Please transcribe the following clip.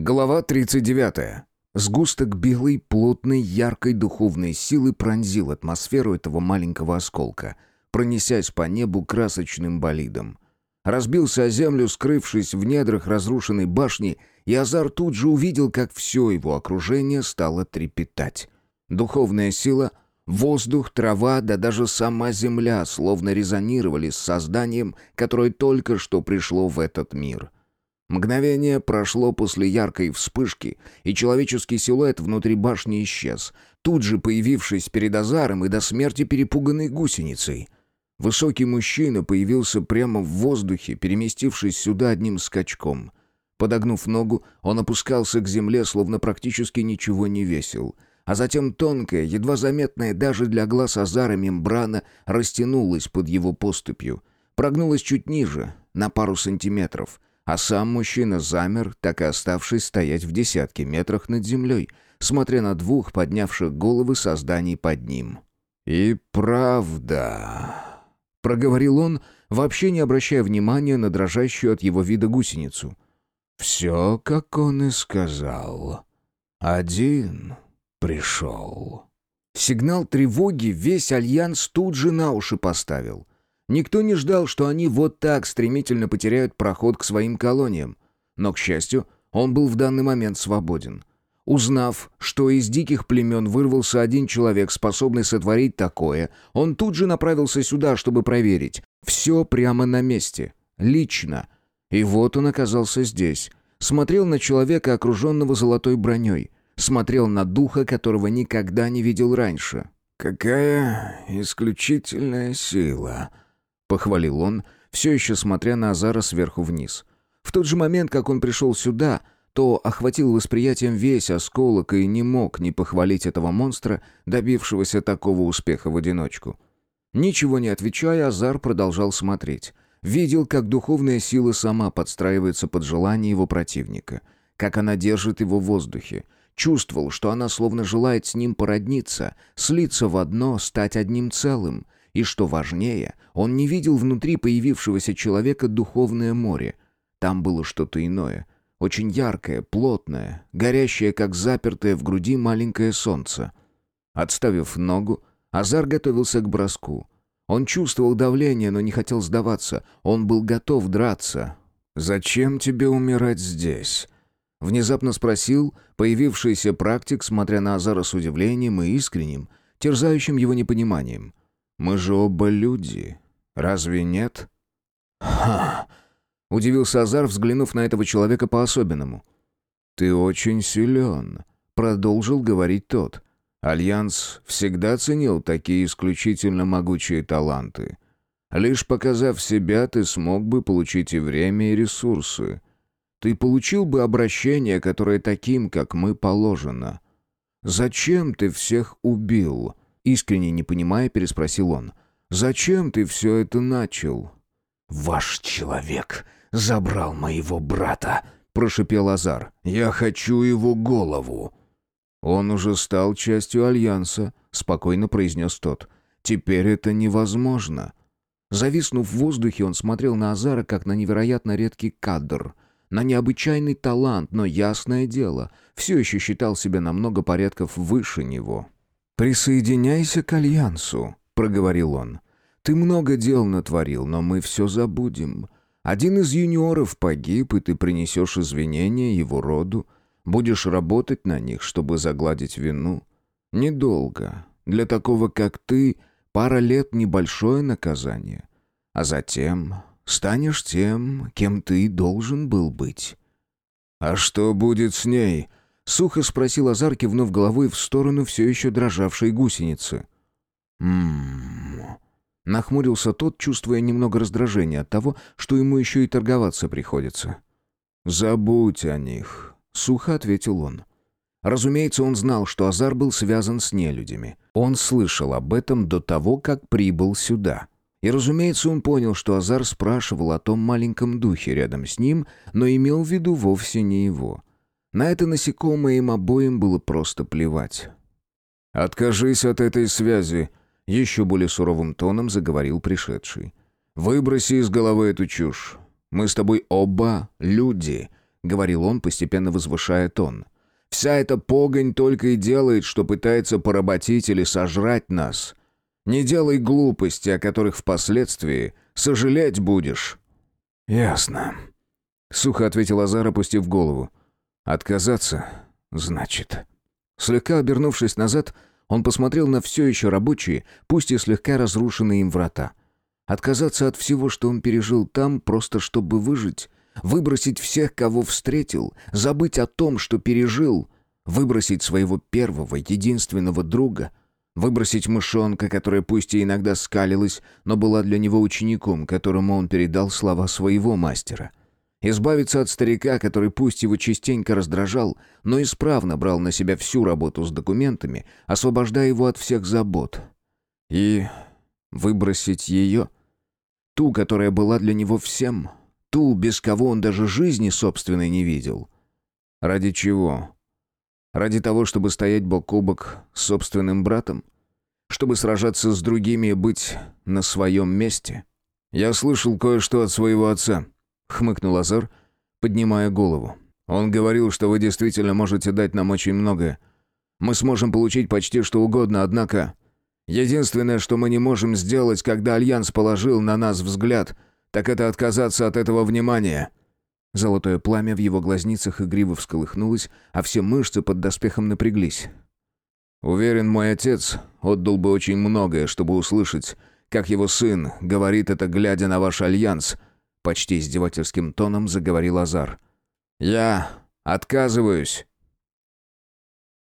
Глава 39. Сгусток белой, плотной, яркой духовной силы пронзил атмосферу этого маленького осколка, пронесясь по небу красочным болидом. Разбился о землю, скрывшись в недрах разрушенной башни, и Азар тут же увидел, как все его окружение стало трепетать. Духовная сила, воздух, трава, да даже сама земля словно резонировали с созданием, которое только что пришло в этот мир — Мгновение прошло после яркой вспышки, и человеческий силуэт внутри башни исчез, тут же появившись перед Азаром и до смерти перепуганной гусеницей. Высокий мужчина появился прямо в воздухе, переместившись сюда одним скачком. Подогнув ногу, он опускался к земле, словно практически ничего не весил. А затем тонкая, едва заметная даже для глаз Азара мембрана растянулась под его поступью. Прогнулась чуть ниже, на пару сантиметров — а сам мужчина замер, так и оставшись стоять в десятке метрах над землей, смотря на двух поднявших головы созданий под ним. «И правда...» — проговорил он, вообще не обращая внимания на дрожащую от его вида гусеницу. «Все, как он и сказал. Один пришел». Сигнал тревоги весь Альянс тут же на уши поставил. Никто не ждал, что они вот так стремительно потеряют проход к своим колониям. Но, к счастью, он был в данный момент свободен. Узнав, что из диких племен вырвался один человек, способный сотворить такое, он тут же направился сюда, чтобы проверить. Все прямо на месте. Лично. И вот он оказался здесь. Смотрел на человека, окруженного золотой броней. Смотрел на духа, которого никогда не видел раньше. «Какая исключительная сила!» Похвалил он, все еще смотря на Азара сверху вниз. В тот же момент, как он пришел сюда, то охватил восприятием весь осколок и не мог не похвалить этого монстра, добившегося такого успеха в одиночку. Ничего не отвечая, Азар продолжал смотреть. Видел, как духовная сила сама подстраивается под желание его противника, как она держит его в воздухе. Чувствовал, что она словно желает с ним породниться, слиться в одно, стать одним целым — и, что важнее, он не видел внутри появившегося человека духовное море. Там было что-то иное, очень яркое, плотное, горящее, как запертое в груди маленькое солнце. Отставив ногу, Азар готовился к броску. Он чувствовал давление, но не хотел сдаваться. Он был готов драться. «Зачем тебе умирать здесь?» Внезапно спросил появившийся практик, смотря на Азара с удивлением и искренним, терзающим его непониманием. Мы же оба люди. Разве нет?» «Ха!» — удивился Азар, взглянув на этого человека по-особенному. «Ты очень силен», — продолжил говорить тот. «Альянс всегда ценил такие исключительно могучие таланты. Лишь показав себя, ты смог бы получить и время, и ресурсы. Ты получил бы обращение, которое таким, как мы, положено. Зачем ты всех убил?» Искренне не понимая, переспросил он. «Зачем ты все это начал?» «Ваш человек забрал моего брата», — прошепел Азар. «Я хочу его голову». «Он уже стал частью Альянса», — спокойно произнес тот. «Теперь это невозможно». Зависнув в воздухе, он смотрел на Азара как на невероятно редкий кадр, на необычайный талант, но ясное дело, все еще считал себя на много порядков выше него. «Присоединяйся к Альянсу», — проговорил он. «Ты много дел натворил, но мы все забудем. Один из юниоров погиб, и ты принесешь извинения его роду. Будешь работать на них, чтобы загладить вину. Недолго. Для такого, как ты, пара лет — небольшое наказание. А затем станешь тем, кем ты должен был быть». «А что будет с ней?» Сухо спросил Азар, кивнув головой в сторону все еще дрожавшей гусеницы. «М-м-м...» Нахмурился тот, чувствуя немного раздражения от того, что ему еще и торговаться приходится. «Забудь о них», — сухо ответил он. Разумеется, он знал, что Азар был связан с нелюдями. Он слышал об этом до того, как прибыл сюда. И, разумеется, он понял, что Азар спрашивал о том маленьком духе рядом с ним, но имел в виду вовсе не его. На это насекомое им обоим было просто плевать. «Откажись от этой связи», — еще более суровым тоном заговорил пришедший. «Выброси из головы эту чушь. Мы с тобой оба люди. говорил он, постепенно возвышая тон. «Вся эта погонь только и делает, что пытается поработить или сожрать нас. Не делай глупости, о которых впоследствии сожалеть будешь». «Ясно», — сухо ответил Азар, опустив голову. «Отказаться, значит». Слегка обернувшись назад, он посмотрел на все еще рабочие, пусть и слегка разрушенные им врата. Отказаться от всего, что он пережил там, просто чтобы выжить, выбросить всех, кого встретил, забыть о том, что пережил, выбросить своего первого, единственного друга, выбросить мышонка, которая пусть и иногда скалилась, но была для него учеником, которому он передал слова своего мастера. Избавиться от старика, который пусть его частенько раздражал, но исправно брал на себя всю работу с документами, освобождая его от всех забот. И выбросить ее. Ту, которая была для него всем. Ту, без кого он даже жизни собственной не видел. Ради чего? Ради того, чтобы стоять бок о бок с собственным братом? Чтобы сражаться с другими и быть на своем месте? Я слышал кое-что от своего отца —— хмыкнул Азар, поднимая голову. «Он говорил, что вы действительно можете дать нам очень многое. Мы сможем получить почти что угодно, однако... Единственное, что мы не можем сделать, когда Альянс положил на нас взгляд, так это отказаться от этого внимания». Золотое пламя в его глазницах игриво всколыхнулось, а все мышцы под доспехом напряглись. «Уверен, мой отец отдал бы очень многое, чтобы услышать, как его сын говорит это, глядя на ваш Альянс», Почти издевательским тоном заговорил Азар. «Я отказываюсь